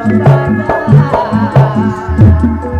Terima kasih.